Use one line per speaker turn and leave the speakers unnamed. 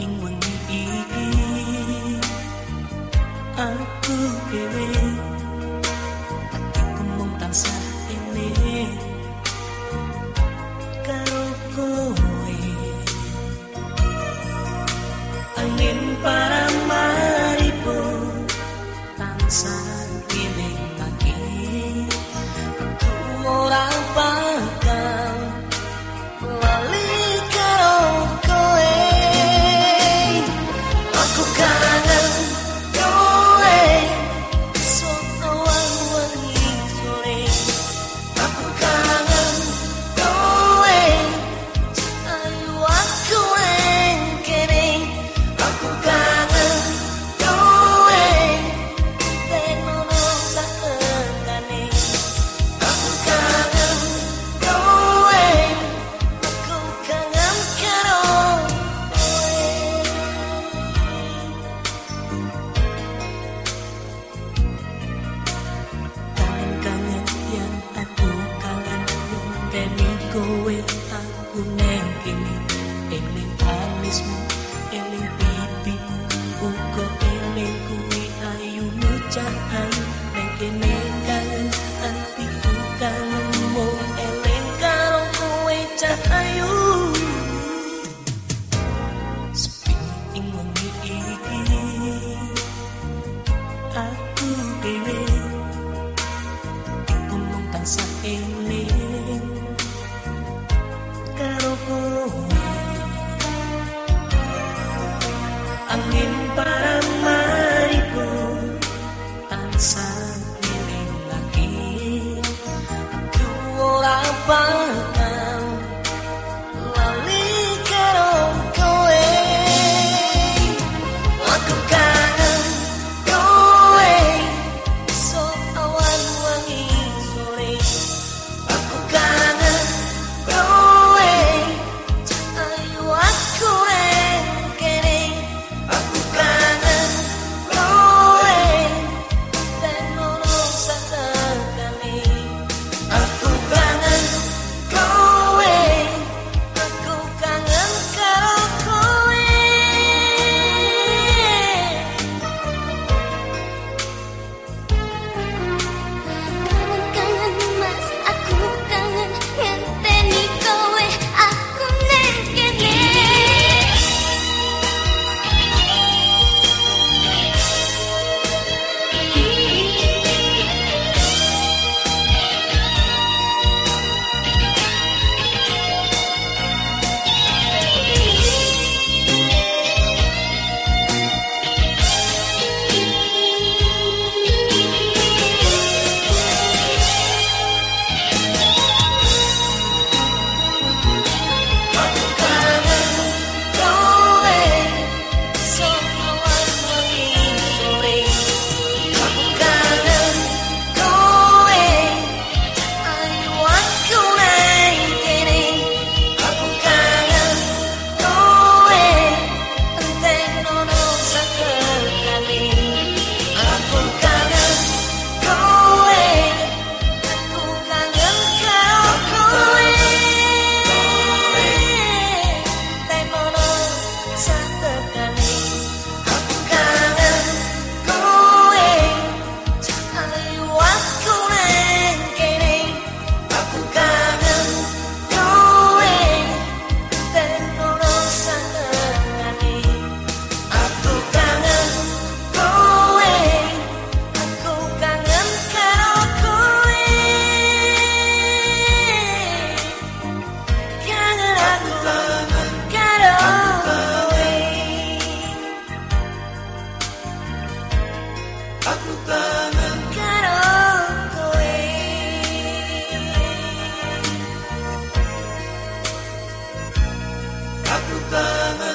英文。mismo el pipi uko emen kuwi ayu mucahan nang kene kan anti tukang mo elen karo kuwi cahayu aku dewe ngomong tan sa ini sendiri lagi Aku lapang Santana.